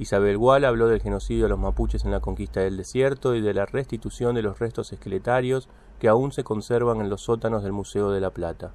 Isabel Gual habló del genocidio de los mapuches en la conquista del desierto y de la restitución de los restos esqueletarios que aún se conservan en los sótanos del Museo de la Plata.